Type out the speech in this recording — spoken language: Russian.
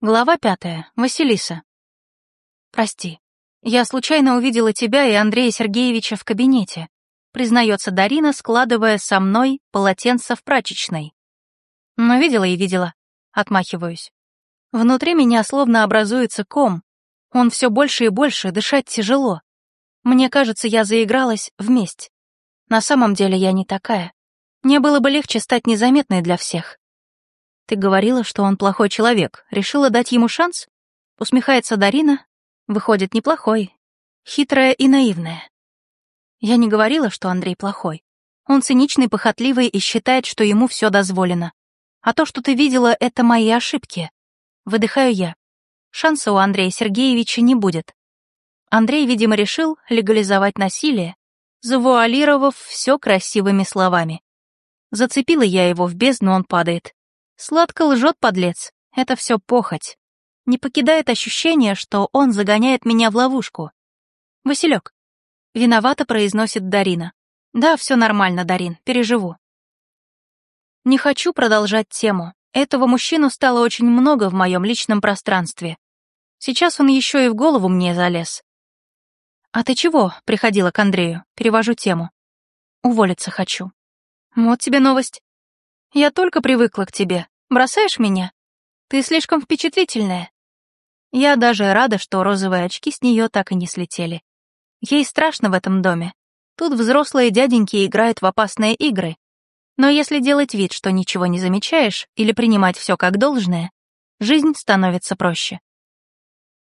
Глава пятая. Василиса. «Прости. Я случайно увидела тебя и Андрея Сергеевича в кабинете», признается Дарина, складывая со мной полотенце в прачечной. «Но видела и видела», — отмахиваюсь. Внутри меня словно образуется ком. Он все больше и больше, дышать тяжело. Мне кажется, я заигралась вместе. На самом деле я не такая. Мне было бы легче стать незаметной для всех. «Ты говорила, что он плохой человек. Решила дать ему шанс?» Усмехается Дарина. Выходит, неплохой. Хитрая и наивная. Я не говорила, что Андрей плохой. Он циничный, похотливый и считает, что ему все дозволено. А то, что ты видела, — это мои ошибки. Выдыхаю я. Шанса у Андрея Сергеевича не будет. Андрей, видимо, решил легализовать насилие, завуалировав все красивыми словами. Зацепила я его в бездну, он падает. Сладко лжет подлец. Это все похоть. Не покидает ощущение, что он загоняет меня в ловушку. Василек. Виновато произносит Дарина. Да, все нормально, Дарин, переживу. Не хочу продолжать тему. Этого мужчину стало очень много в моем личном пространстве. Сейчас он еще и в голову мне залез. «А ты чего?» — приходила к Андрею. Перевожу тему. «Уволиться хочу». «Вот тебе новость. Я только привыкла к тебе. Бросаешь меня? Ты слишком впечатлительная. Я даже рада, что розовые очки с нее так и не слетели. Ей страшно в этом доме. Тут взрослые дяденьки играют в опасные игры. Но если делать вид, что ничего не замечаешь, или принимать все как должное, жизнь становится проще.